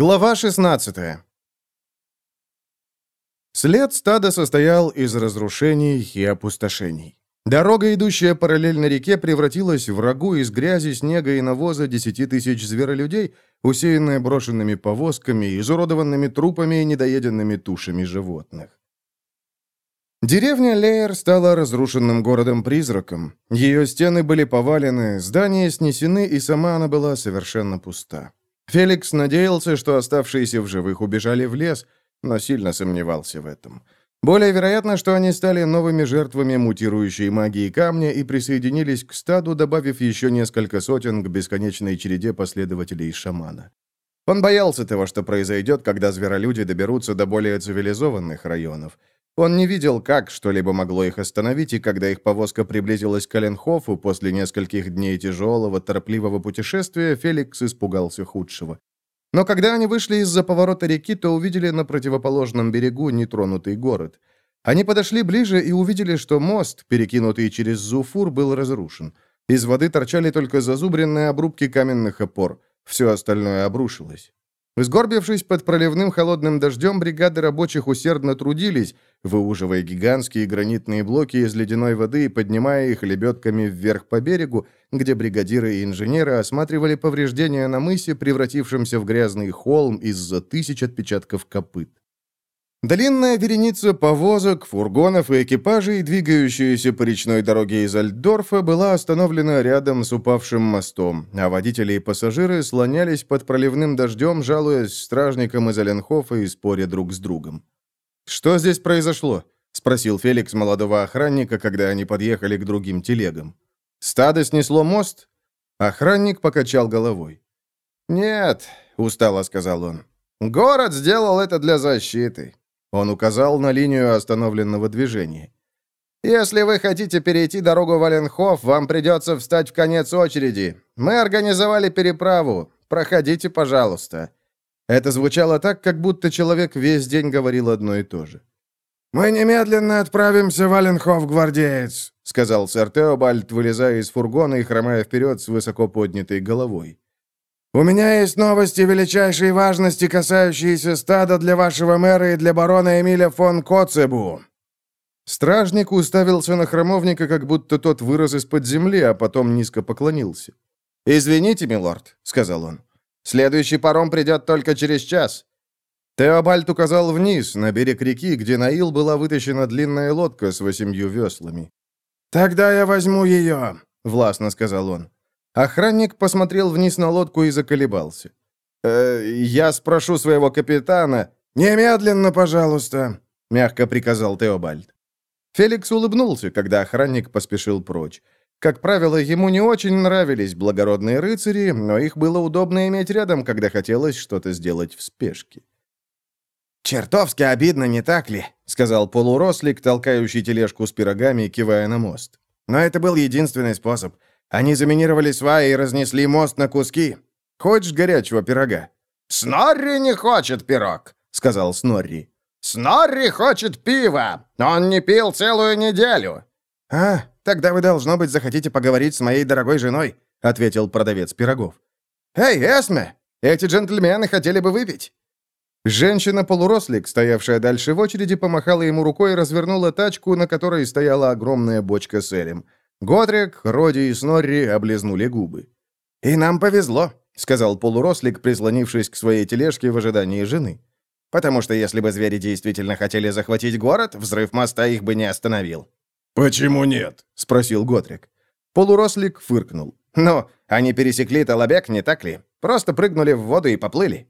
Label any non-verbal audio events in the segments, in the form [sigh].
Глава 16 След стада состоял из разрушений и опустошений. Дорога, идущая параллельно реке, превратилась в рагу из грязи, снега и навоза десяти тысяч зверолюдей, усеянная брошенными повозками, изуродованными трупами и недоеденными тушами животных. Деревня Лейер стала разрушенным городом-призраком. Ее стены были повалены, здания снесены, и сама она была совершенно пуста. Феликс надеялся, что оставшиеся в живых убежали в лес, но сильно сомневался в этом. Более вероятно, что они стали новыми жертвами мутирующей магии камня и присоединились к стаду, добавив еще несколько сотен к бесконечной череде последователей шамана. Он боялся того, что произойдет, когда зверолюди доберутся до более цивилизованных районов. Он не видел, как что-либо могло их остановить, и когда их повозка приблизилась к Оленхофу после нескольких дней тяжелого, торопливого путешествия, Феликс испугался худшего. Но когда они вышли из-за поворота реки, то увидели на противоположном берегу нетронутый город. Они подошли ближе и увидели, что мост, перекинутый через Зуфур, был разрушен. Из воды торчали только зазубренные обрубки каменных опор. Все остальное обрушилось. Сгорбившись под проливным холодным дождем, бригады рабочих усердно трудились, выуживая гигантские гранитные блоки из ледяной воды и поднимая их лебедками вверх по берегу, где бригадиры и инженеры осматривали повреждения на мысе, превратившемся в грязный холм из-за тысяч отпечатков копыт. Длинная вереница повозок, фургонов и экипажей, двигающаяся по речной дороге из Альдорфа, была остановлена рядом с упавшим мостом, а водители и пассажиры слонялись под проливным дождем, жалуясь стражникам из Оленхофа и споря друг с другом. «Что здесь произошло?» — спросил Феликс молодого охранника, когда они подъехали к другим телегам. «Стадо снесло мост?» Охранник покачал головой. «Нет», — устало сказал он. «Город сделал это для защиты. Он указал на линию остановленного движения. «Если вы хотите перейти дорогу Валенхоф, вам придется встать в конец очереди. Мы организовали переправу. Проходите, пожалуйста». Это звучало так, как будто человек весь день говорил одно и то же. «Мы немедленно отправимся в Валенхоф, гвардеец», — сказал сэр Теобальд, вылезая из фургона и хромая вперед с высоко поднятой головой. «У меня есть новости величайшей важности, касающиеся стада для вашего мэра и для барона Эмиля фон Коцебу». Стражник уставился на храмовника, как будто тот вырос из-под земли, а потом низко поклонился. «Извините, милорд», — сказал он. «Следующий паром придет только через час». Теобальд указал вниз, на берег реки, где на ил была вытащена длинная лодка с восемью веслами. «Тогда я возьму ее», — властно сказал он. Охранник посмотрел вниз на лодку и заколебался. «Э, «Я спрошу своего капитана». «Немедленно, пожалуйста», — мягко приказал Теобальд. Феликс улыбнулся, когда охранник поспешил прочь. Как правило, ему не очень нравились благородные рыцари, но их было удобно иметь рядом, когда хотелось что-то сделать в спешке. «Чертовски обидно, не так ли?» — сказал полурослик, толкающий тележку с пирогами, кивая на мост. «Но это был единственный способ. Они заминировали сваи и разнесли мост на куски. Хочешь горячего пирога?» «Снорри не хочет пирог», — сказал Снорри. «Снорри хочет пива. Он не пил целую неделю». «А, тогда вы, должно быть, захотите поговорить с моей дорогой женой», — ответил продавец пирогов. «Эй, Эсме, эти джентльмены хотели бы выпить». Женщина-полурослик, стоявшая дальше в очереди, помахала ему рукой и развернула тачку, на которой стояла огромная бочка с элем. Годрик, Роди и Снорри облизнули губы. «И нам повезло», — сказал полурослик, прислонившись к своей тележке в ожидании жены. «Потому что если бы звери действительно хотели захватить город, взрыв моста их бы не остановил». «Почему нет?» — спросил Готрик. Полурослик фыркнул. «Ну, они пересекли Толобек, не так ли? Просто прыгнули в воду и поплыли».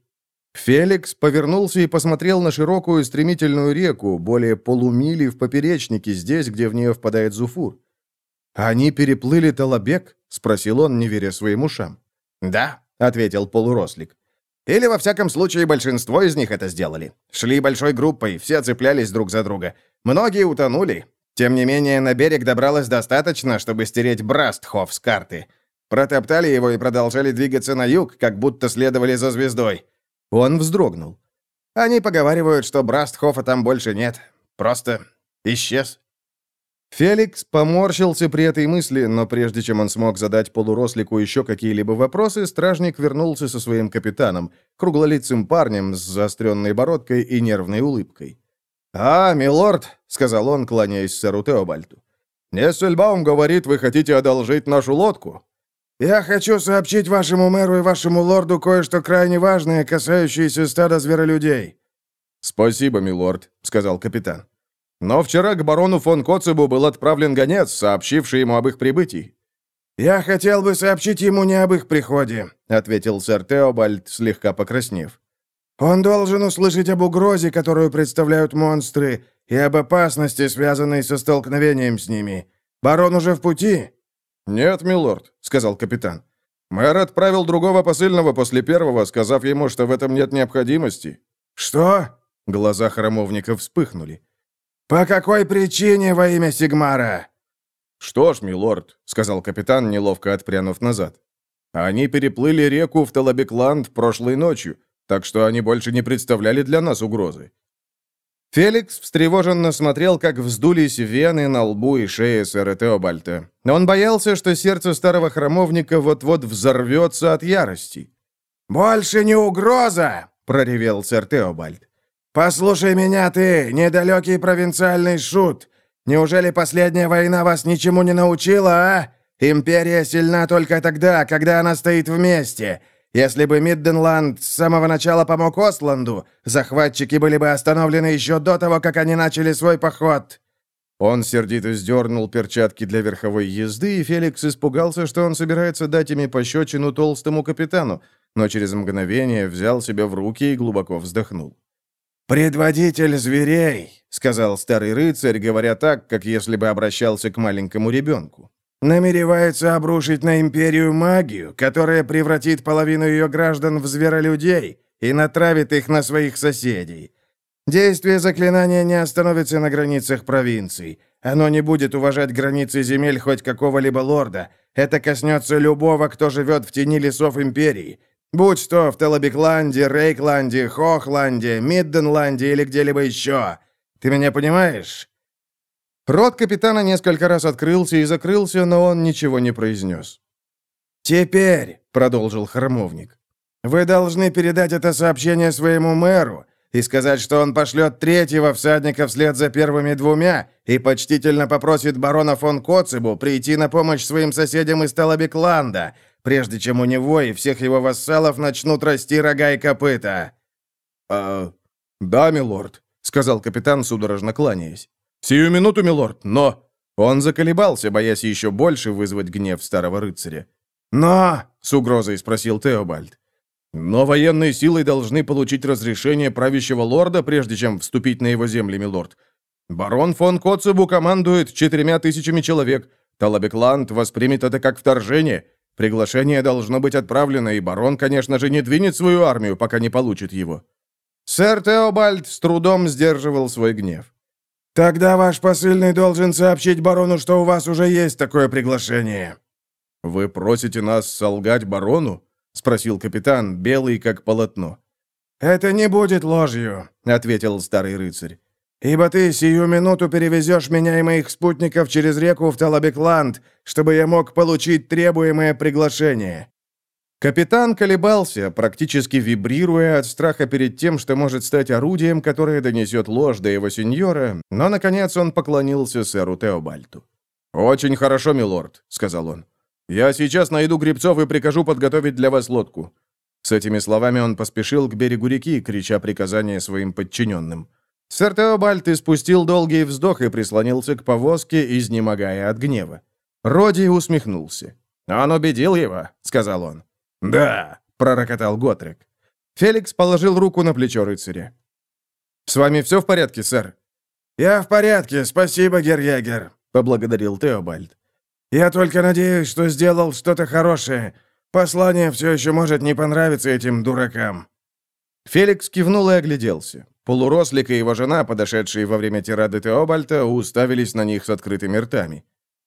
Феликс повернулся и посмотрел на широкую стремительную реку, более полумили в поперечнике, здесь, где в нее впадает Зуфур. «Они переплыли Талабек?» — спросил он, не веря своим ушам. «Да», — ответил полурослик. «Или, во всяком случае, большинство из них это сделали. Шли большой группой, все цеплялись друг за друга. Многие утонули. Тем не менее, на берег добралось достаточно, чтобы стереть Брастхоф с карты. Протоптали его и продолжали двигаться на юг, как будто следовали за звездой». Он вздрогнул. «Они поговаривают, что Брастхофа там больше нет. Просто исчез». Феликс поморщился при этой мысли, но прежде чем он смог задать полурослику еще какие-либо вопросы, стражник вернулся со своим капитаном, круглолицым парнем с заостренной бородкой и нервной улыбкой. «А, милорд», — сказал он, кланяясь сэру Теобальту, — «Нессельбаум говорит, вы хотите одолжить нашу лодку». «Я хочу сообщить вашему мэру и вашему лорду кое-что крайне важное, касающееся стада зверолюдей». «Спасибо, милорд», — сказал капитан. Но вчера к барону фон Коцебу был отправлен гонец, сообщивший ему об их прибытии. «Я хотел бы сообщить ему не об их приходе», — ответил сэр Теобальд, слегка покраснев. «Он должен услышать об угрозе, которую представляют монстры, и об опасности, связанной со столкновением с ними. Барон уже в пути?» «Нет, милорд», — сказал капитан. «Мэр отправил другого посыльного после первого, сказав ему, что в этом нет необходимости». «Что?» Глаза храмовника вспыхнули. «По какой причине во имя Сигмара?» «Что ж, милорд», — сказал капитан, неловко отпрянув назад. «Они переплыли реку в Талабекланд прошлой ночью, так что они больше не представляли для нас угрозы». Феликс встревоженно смотрел, как вздулись вены на лбу и шее сэра Теобальта. Он боялся, что сердце старого храмовника вот-вот взорвется от ярости. «Больше не угроза!» — проревел сэр Теобальд. «Послушай меня ты, недалекий провинциальный шут. Неужели последняя война вас ничему не научила, а? Империя сильна только тогда, когда она стоит вместе. Если бы Мидденланд с самого начала помог Осланду, захватчики были бы остановлены еще до того, как они начали свой поход». Он сердито сдернул перчатки для верховой езды, и Феликс испугался, что он собирается дать ими пощечину толстому капитану, но через мгновение взял себя в руки и глубоко вздохнул. «Предводитель зверей», — сказал старый рыцарь, говоря так, как если бы обращался к маленькому ребенку. «Намеревается обрушить на империю магию, которая превратит половину ее граждан в зверолюдей и натравит их на своих соседей. Действие заклинания не остановится на границах провинций. Оно не будет уважать границы земель хоть какого-либо лорда. Это коснется любого, кто живет в тени лесов империи. Будь то в Телобикланде, Рейкланде, Хохланде, Мидденланде или где-либо еще. Ты меня понимаешь?» Рот капитана несколько раз открылся и закрылся, но он ничего не произнес. «Теперь», — продолжил храмовник, — «вы должны передать это сообщение своему мэру и сказать, что он пошлет третьего всадника вслед за первыми двумя и почтительно попросит барона фон Коцебу прийти на помощь своим соседям из Талабикланда, прежде чем у него и всех его вассалов начнут расти рога и копыта». «А, да, милорд», — сказал капитан, судорожно кланяясь. «Сию минуту, милорд, но...» Он заколебался, боясь еще больше вызвать гнев старого рыцаря. «Но...» — с угрозой спросил Теобальд. «Но военные силы должны получить разрешение правящего лорда, прежде чем вступить на его земли, милорд. Барон фон Коцебу командует четырьмя тысячами человек. Талабекланд воспримет это как вторжение. Приглашение должно быть отправлено, и барон, конечно же, не двинет свою армию, пока не получит его». Сэр Теобальд с трудом сдерживал свой гнев. «Тогда ваш посыльный должен сообщить барону, что у вас уже есть такое приглашение». «Вы просите нас солгать барону?» — спросил капитан, белый как полотно. «Это не будет ложью», — ответил старый рыцарь. «Ибо ты сию минуту перевезешь меня и моих спутников через реку в Талабекланд, чтобы я мог получить требуемое приглашение». Капитан колебался, практически вибрируя от страха перед тем, что может стать орудием, которое донесет ложь до его сеньора, но, наконец, он поклонился сэру Теобальту. «Очень хорошо, милорд», — сказал он. «Я сейчас найду гребцов и прикажу подготовить для вас лодку». С этими словами он поспешил к берегу реки, крича приказания своим подчиненным. Сэр Теобальд испустил долгий вздох и прислонился к повозке, изнемогая от гнева. Роди усмехнулся. «Он убедил его», — сказал он. «Да», — пророкотал Готрик. Феликс положил руку на плечо рыцаря. «С вами все в порядке, сэр?» «Я в порядке, спасибо, Герьягер», — поблагодарил Теобальд. «Я только надеюсь, что сделал что-то хорошее. Послание все еще может не понравиться этим дуракам». Феликс кивнул и огляделся. Полурослик и его жена, подошедшие во время тирады Теобальта, уставились на них с открытыми ртами.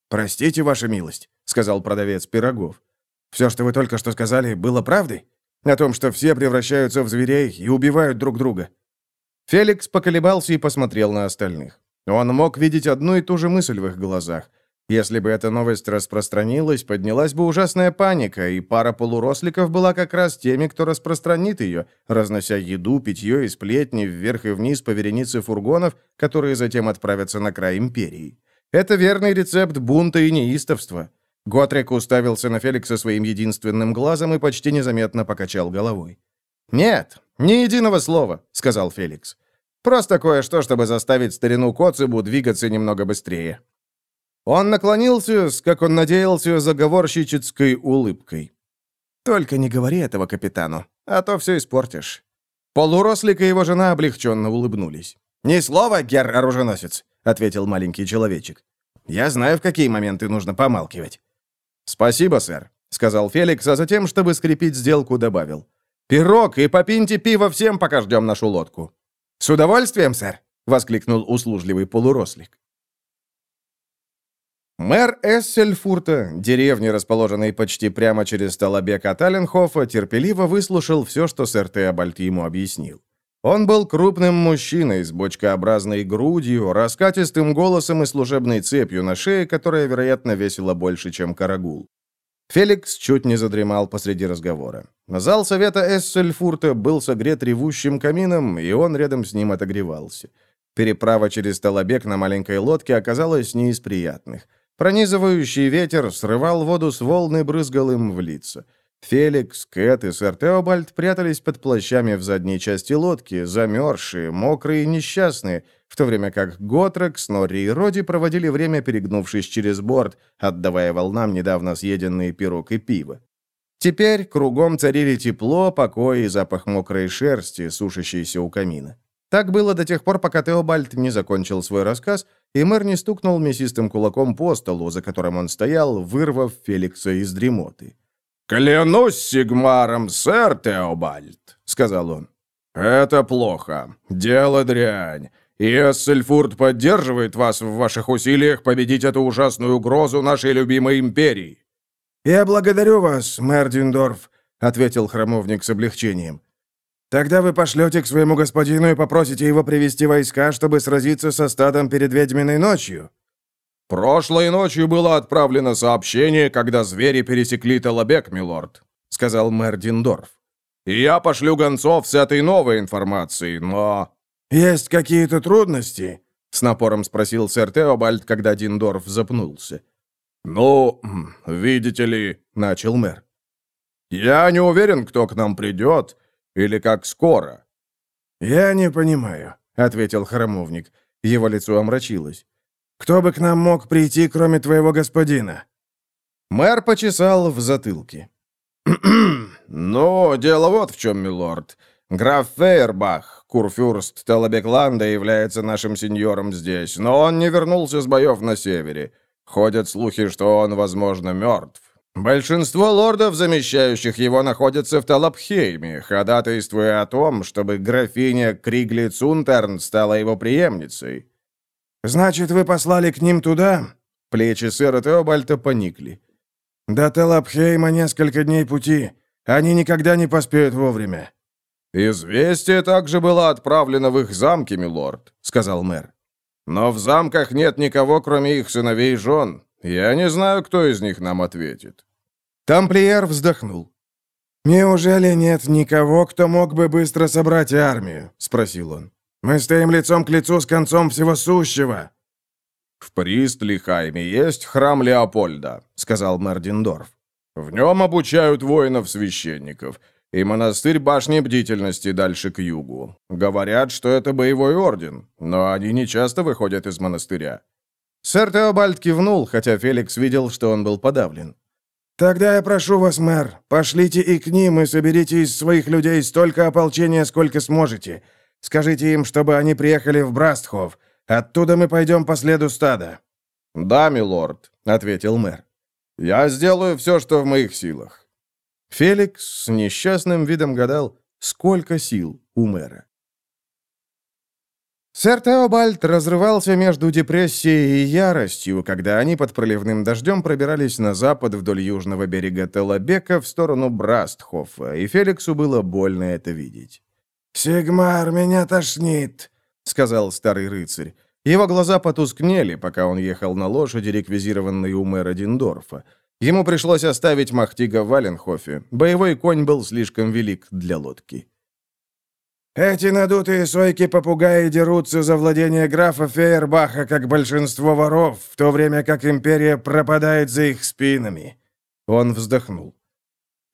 «Простите, ваша милость», — сказал продавец пирогов. «Все, что вы только что сказали, было правдой? О том, что все превращаются в зверей и убивают друг друга?» Феликс поколебался и посмотрел на остальных. Он мог видеть одну и ту же мысль в их глазах. Если бы эта новость распространилась, поднялась бы ужасная паника, и пара полуросликов была как раз теми, кто распространит ее, разнося еду, питье и сплетни вверх и вниз по веренице фургонов, которые затем отправятся на край империи. Это верный рецепт бунта и неистовства. Готрек уставился на Феликса своим единственным глазом и почти незаметно покачал головой. «Нет, ни единого слова», — сказал Феликс. «Просто кое-что, чтобы заставить старину Коцебу двигаться немного быстрее». Он наклонился с, как он надеялся, заговорщической улыбкой. «Только не говори этого капитану, а то все испортишь». Полурослик и его жена облегченно улыбнулись. «Ни слова, гер-оруженосец», — ответил маленький человечек. «Я знаю, в какие моменты нужно помалкивать». «Спасибо, сэр», — сказал Феликс, а затем, чтобы скрепить сделку, добавил. «Пирог и попиньте пиво всем, пока ждем нашу лодку». «С удовольствием, сэр», — воскликнул услужливый полурослик. Мэр Эссельфурта, деревни, расположенной почти прямо через Талабека Таленхофа, терпеливо выслушал все, что сэр Теобальд ему объяснил. Он был крупным мужчиной с бочкообразной грудью, раскатистым голосом и служебной цепью на шее, которая, вероятно, весила больше, чем карагул. Феликс чуть не задремал посреди разговора. Зал совета Эссельфурта был согрет ревущим камином, и он рядом с ним отогревался. Переправа через Талабек на маленькой лодке оказалась не из приятных. Пронизывающий ветер срывал воду с волны брызгал им в лица. Феликс, Кэт и сэр Теобальд прятались под плащами в задней части лодки, замерзшие, мокрые и несчастные, в то время как Готрек, Снорри и Роди проводили время, перегнувшись через борт, отдавая волнам недавно съеденные пирог и пиво. Теперь кругом царили тепло, покой и запах мокрой шерсти, сушащейся у камина. Так было до тех пор, пока Теобальд не закончил свой рассказ, и мэр не стукнул мясистым кулаком по столу, за которым он стоял, вырвав Феликса из дремоты. «Клянусь Сигмаром, сэр Теобальд», — сказал он. «Это плохо. Дело дрянь. И Эссельфурд поддерживает вас в ваших усилиях победить эту ужасную угрозу нашей любимой империи». «Я благодарю вас, мэр Диндорф», — ответил храмовник с облегчением. Тогда вы пошлете к своему господину и попросите его привести войска, чтобы сразиться со стадом перед ведьминой ночью». «Прошлой ночью было отправлено сообщение, когда звери пересекли Талабек, милорд», — сказал мэр Диндорф. «И я пошлю гонцов с этой новой информацией, но...» «Есть какие-то трудности?» — с напором спросил сэр Теобальд, когда Диндорф запнулся. «Ну, видите ли...» — начал мэр. «Я не уверен, кто к нам придет, или как скоро?» «Я не понимаю», — ответил храмовник. Его лицо омрачилось. «Кто бы к нам мог прийти, кроме твоего господина?» Мэр почесал в затылке. [clears throat] «Ну, дело вот в чем, милорд. Граф Фейербах, курфюрст Талабекланда, является нашим сеньором здесь, но он не вернулся с боев на севере. Ходят слухи, что он, возможно, мертв. Большинство лордов, замещающих его, находятся в Талапхейме, ходатайствуя о том, чтобы графиня Кригли Цунтерн стала его преемницей. «Значит, вы послали к ним туда?» Плечи сэра Теобальта поникли. «До Талапхейма несколько дней пути. Они никогда не поспеют вовремя». «Известие также было отправлено в их замки, милорд», — сказал мэр. «Но в замках нет никого, кроме их сыновей и жен. Я не знаю, кто из них нам ответит». Тамплиер вздохнул. «Неужели нет никого, кто мог бы быстро собрать армию?» — спросил он. «Мы стоим лицом к лицу с концом всего сущего». «В Пристлихайме есть храм Леопольда», — сказал Мердиндорф. «В нем обучают воинов-священников, и монастырь башни бдительности дальше к югу. Говорят, что это боевой орден, но они не часто выходят из монастыря. Сэр Теобальд кивнул, хотя Феликс видел, что он был подавлен. «Тогда я прошу вас, мэр, пошлите и к ним и соберите из своих людей столько ополчения, сколько сможете. Скажите им, чтобы они приехали в Брастхов. Оттуда мы пойдем по следу стада». «Да, милорд», — ответил мэр. «Я сделаю все, что в моих силах». Феликс с несчастным видом гадал, сколько сил у мэра. Сэр Теобальд разрывался между депрессией и яростью, когда они под проливным дождем пробирались на запад вдоль южного берега Телабека в сторону Брастхофа, и Феликсу было больно это видеть. «Сигмар, меня тошнит», — сказал старый рыцарь. Его глаза потускнели, пока он ехал на лошади, реквизированной у мэра Диндорфа. Ему пришлось оставить Махтига в Валенхофе. Боевой конь был слишком велик для лодки. «Эти надутые сойки-попугаи дерутся за владение графа Фейербаха, как большинство воров, в то время как империя пропадает за их спинами». Он вздохнул.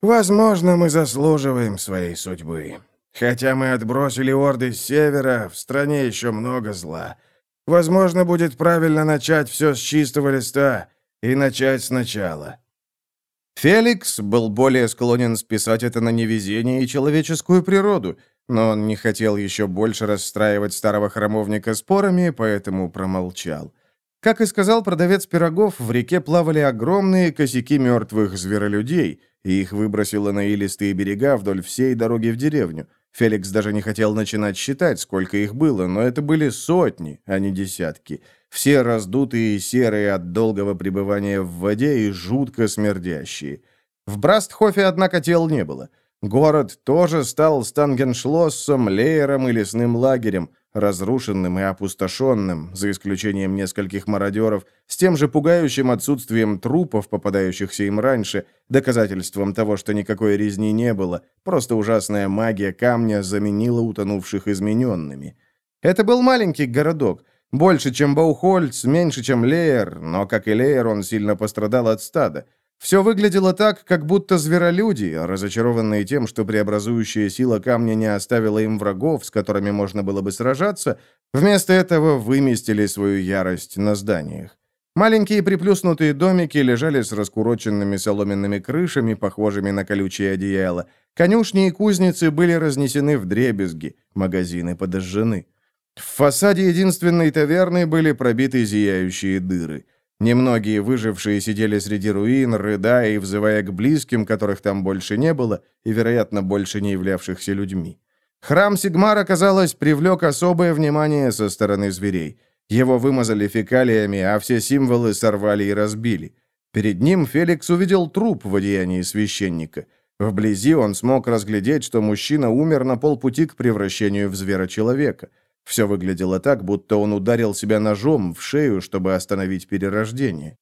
«Возможно, мы заслуживаем своей судьбы. Хотя мы отбросили орды с севера, в стране еще много зла. Возможно, будет правильно начать все с чистого листа и начать сначала». Феликс был более склонен списать это на невезение и человеческую природу, но он не хотел еще больше расстраивать старого храмовника спорами, поэтому промолчал. Как и сказал продавец пирогов, в реке плавали огромные косяки мертвых зверолюдей, и их выбросило на илистые берега вдоль всей дороги в деревню. Феликс даже не хотел начинать считать, сколько их было, но это были сотни, а не десятки. Все раздутые и серые от долгого пребывания в воде и жутко смердящие. В Брастхофе, однако, тел не было. Город тоже стал Стангеншлоссом, Леером и лесным лагерем, разрушенным и опустошенным, за исключением нескольких мародеров, с тем же пугающим отсутствием трупов, попадающихся им раньше, доказательством того, что никакой резни не было, просто ужасная магия камня заменила утонувших измененными. Это был маленький городок, больше, чем Баухольц, меньше, чем Леер, но, как и Леер, он сильно пострадал от стада. Все выглядело так, как будто зверолюди, разочарованные тем, что преобразующая сила камня не оставила им врагов, с которыми можно было бы сражаться, вместо этого выместили свою ярость на зданиях. Маленькие приплюснутые домики лежали с раскуроченными соломенными крышами, похожими на колючие одеяла. Конюшни и кузницы были разнесены в дребезги, магазины подожжены. В фасаде единственной таверны были пробиты зияющие дыры. Немногие выжившие сидели среди руин, рыдая и взывая к близким, которых там больше не было, и, вероятно, больше не являвшихся людьми. Храм Сигмара, казалось, привлек особое внимание со стороны зверей. Его вымазали фекалиями, а все символы сорвали и разбили. Перед ним Феликс увидел труп в одеянии священника. Вблизи он смог разглядеть, что мужчина умер на полпути к превращению в звера-человека. Все выглядело так, будто он ударил себя ножом в шею, чтобы остановить перерождение.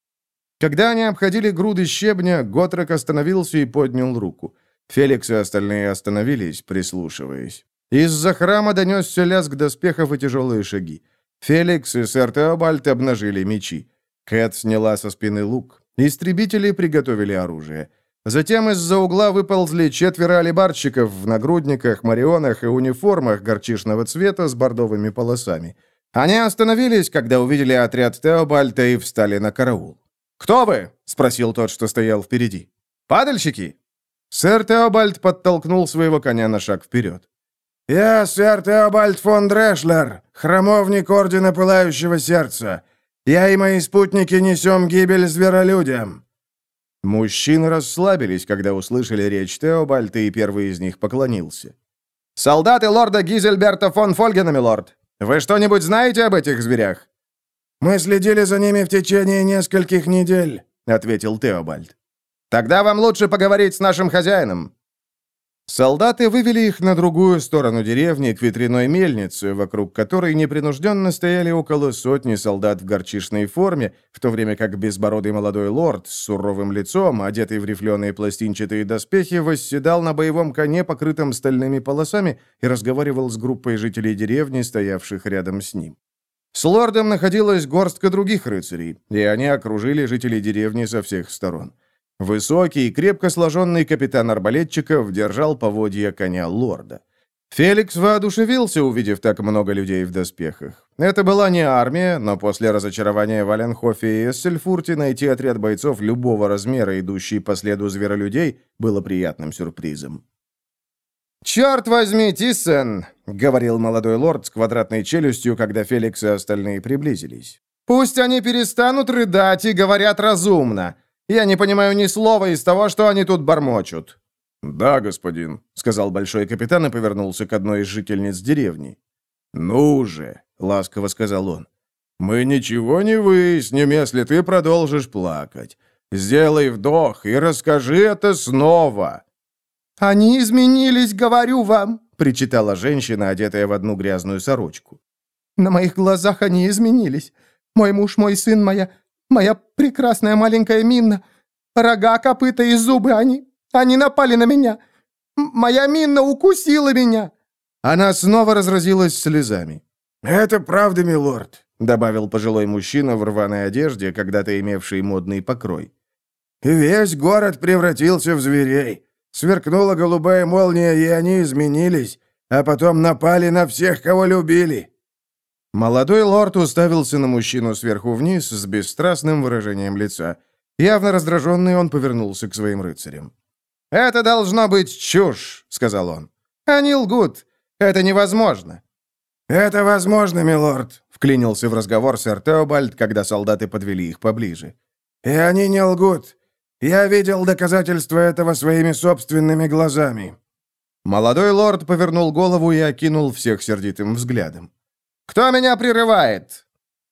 Когда они обходили груды щебня, Готрек остановился и поднял руку. Феликс и остальные остановились, прислушиваясь. Из-за храма донесся лязг доспехов и тяжелые шаги. Феликс и сэр Теобальд обнажили мечи. Кэт сняла со спины лук. Истребители приготовили оружие. Затем из-за угла выползли четверо алибарщиков в нагрудниках, марионах и униформах горчишного цвета с бордовыми полосами. Они остановились, когда увидели отряд Теобальта и встали на караул. «Кто вы?» — спросил тот, что стоял впереди. «Падальщики?» Сэр Теобальд подтолкнул своего коня на шаг вперед. «Я сэр Теобальд фон Дрешлер, храмовник Ордена Пылающего Сердца. Я и мои спутники несем гибель зверолюдям». Мужчины расслабились, когда услышали речь Теобальта, и первый из них поклонился. «Солдаты лорда Гизельберта фон Фольгена, милорд! Вы что-нибудь знаете об этих зверях?» «Мы следили за ними в течение нескольких недель», — ответил Теобальд. «Тогда вам лучше поговорить с нашим хозяином. Солдаты вывели их на другую сторону деревни, к ветряной мельнице, вокруг которой непринужденно стояли около сотни солдат в горчишной форме, в то время как безбородый молодой лорд с суровым лицом, одетый в рифленые пластинчатые доспехи, восседал на боевом коне, покрытом стальными полосами, и разговаривал с группой жителей деревни, стоявших рядом с ним. С лордом находилась горстка других рыцарей, и они окружили жителей деревни со всех сторон. Высокий крепко сложенный капитан арбалетчиков держал поводья коня лорда. Феликс воодушевился, увидев так много людей в доспехах. Это была не армия, но после разочарования в Аленхофе и Эссельфурте найти отряд бойцов любого размера, идущий по следу зверолюдей, было приятным сюрпризом. «Черт возьми, Тиссен!» — говорил молодой лорд с квадратной челюстью, когда Феликс и остальные приблизились. «Пусть они перестанут рыдать и говорят разумно. Я не понимаю ни слова из того, что они тут бормочут». «Да, господин», — сказал большой капитан и повернулся к одной из жительниц деревни. «Ну же», — ласково сказал он, — «мы ничего не выясним, если ты продолжишь плакать. Сделай вдох и расскажи это снова». «Они изменились, говорю вам», — причитала женщина, одетая в одну грязную сорочку. На моих глазах они изменились. Мой муж, мой сын, моя... Моя прекрасная маленькая Минна. Рога, копыта и зубы, они... Они напали на меня. Моя Минна укусила меня!» Она снова разразилась слезами. «Это правда, милорд», — добавил пожилой мужчина в рваной одежде, когда-то имевший модный покрой. «Весь город превратился в зверей. Сверкнула голубая молния, и они изменились, а потом напали на всех, кого любили». Молодой лорд уставился на мужчину сверху вниз с бесстрастным выражением лица. Явно раздраженный, он повернулся к своим рыцарям. «Это должно быть чушь», — сказал он. «Они лгут. Это невозможно». «Это возможно, милорд», — вклинился в разговор сэр Теобальд, когда солдаты подвели их поближе. «И они не лгут. Я видел доказательства этого своими собственными глазами». Молодой лорд повернул голову и окинул всех сердитым взглядом. «Кто меня прерывает?»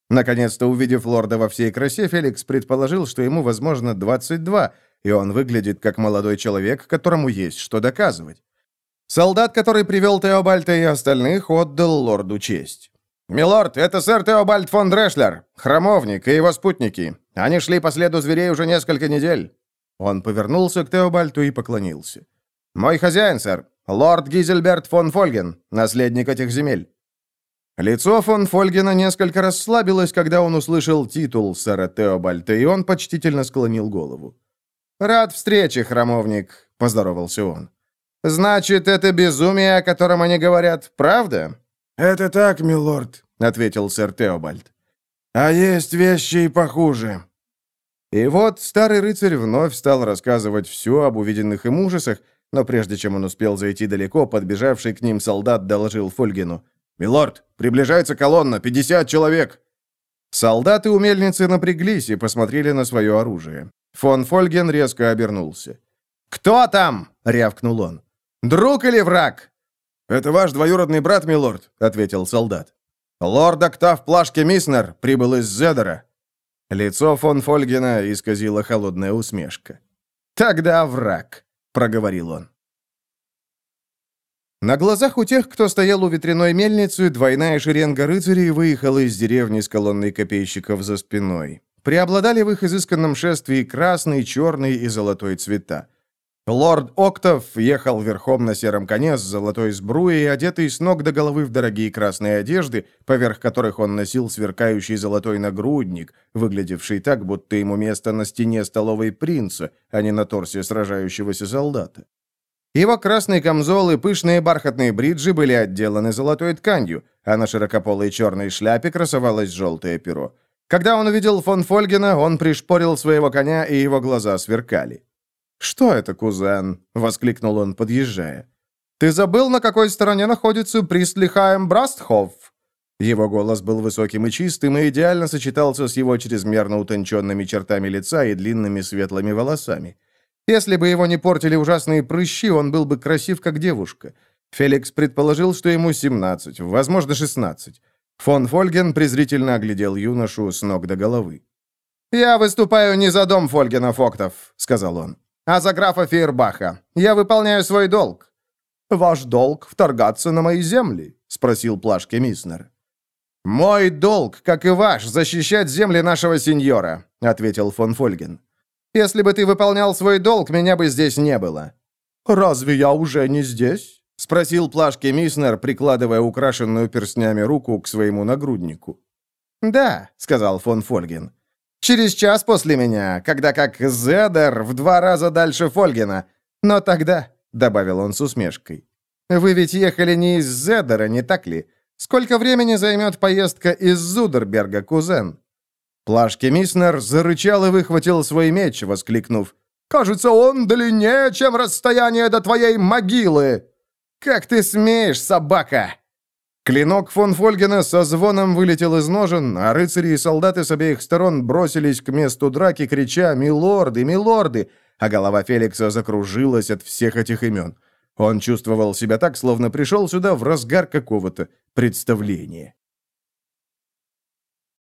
Наконец-то увидев лорда во всей красе, Феликс предположил, что ему, возможно, 22, и он выглядит как молодой человек, которому есть что доказывать. Солдат, который привел Теобальта и остальных, отдал лорду честь. «Милорд, это сэр Теобальд фон Дрешлер, храмовник и его спутники. Они шли по следу зверей уже несколько недель». Он повернулся к Теобальту и поклонился. «Мой хозяин, сэр, лорд Гизельберт фон Фольген, наследник этих земель». Лицо фон Фольгена несколько расслабилось, когда он услышал титул сэра Теобальта, и он почтительно склонил голову. «Рад встрече, храмовник», — поздоровался он. «Значит, это безумие, о котором они говорят, правда?» «Это так, милорд», — ответил сэр Теобальд. «А есть вещи и похуже». И вот старый рыцарь вновь стал рассказывать все об увиденных им ужасах, но прежде чем он успел зайти далеко, подбежавший к ним солдат доложил Фольгину. «Милорд, приближается колонна, 50 человек!» Солдаты у мельницы напряглись и посмотрели на свое оружие. Фон Фольген резко обернулся. «Кто там?» — рявкнул он. «Друг или враг?» «Это ваш двоюродный брат, милорд», — ответил солдат. «Лорд Октав Плашке Миснер прибыл из Зедера». Лицо фон Фольгена исказила холодная усмешка. «Тогда враг», — проговорил он. На глазах у тех, кто стоял у ветряной мельницы, двойная шеренга рыцарей выехала из деревни с колонной копейщиков за спиной. Преобладали в их изысканном шествии красный, черный и золотой цвета. Лорд Октов ехал верхом на сером коне с золотой сбруей, одетый с ног до головы в дорогие красные одежды, поверх которых он носил сверкающий золотой нагрудник, выглядевший так, будто ему место на стене столовой принца, а не на торсе сражающегося солдата. Его красный камзол и пышные бархатные бриджи были отделаны золотой тканью, а на широкополой черной шляпе красовалось желтое перо. Когда он увидел фон Фольгена, он пришпорил своего коня, и его глаза сверкали. «Что это, кузен?» — воскликнул он, подъезжая. «Ты забыл, на какой стороне находится Пристлихаем Брастхоф?» Его голос был высоким и чистым и идеально сочетался с его чрезмерно утонченными чертами лица и длинными светлыми волосами. Если бы его не портили ужасные прыщи, он был бы красив, как девушка. Феликс предположил, что ему 17, возможно, 16. Фон Фольген презрительно оглядел юношу с ног до головы. «Я выступаю не за дом Фольгена Фоктов», — сказал он, — «а за графа Фейербаха. Я выполняю свой долг». «Ваш долг — вторгаться на мои земли?» — спросил Плашке Миснер. «Мой долг, как и ваш, защищать земли нашего сеньора», — ответил фон Фольген. «Если бы ты выполнял свой долг, меня бы здесь не было». «Разве я уже не здесь?» — спросил Плашке Миснер, прикладывая украшенную перстнями руку к своему нагруднику. «Да», — сказал фон Фольген. «Через час после меня, когда как Зедер в два раза дальше Фольгена. Но тогда», — добавил он с усмешкой, «вы ведь ехали не из Зедера, не так ли? Сколько времени займет поездка из Зудерберга, кузен?» Плашке Миснер зарычал и выхватил свой меч, воскликнув, «Кажется, он длиннее, чем расстояние до твоей могилы!» «Как ты смеешь, собака!» Клинок фон Фольгена со звоном вылетел из ножен, а рыцари и солдаты с обеих сторон бросились к месту драки, крича «Милорды! Милорды!», а голова Феликса закружилась от всех этих имен. Он чувствовал себя так, словно пришел сюда в разгар какого-то представления.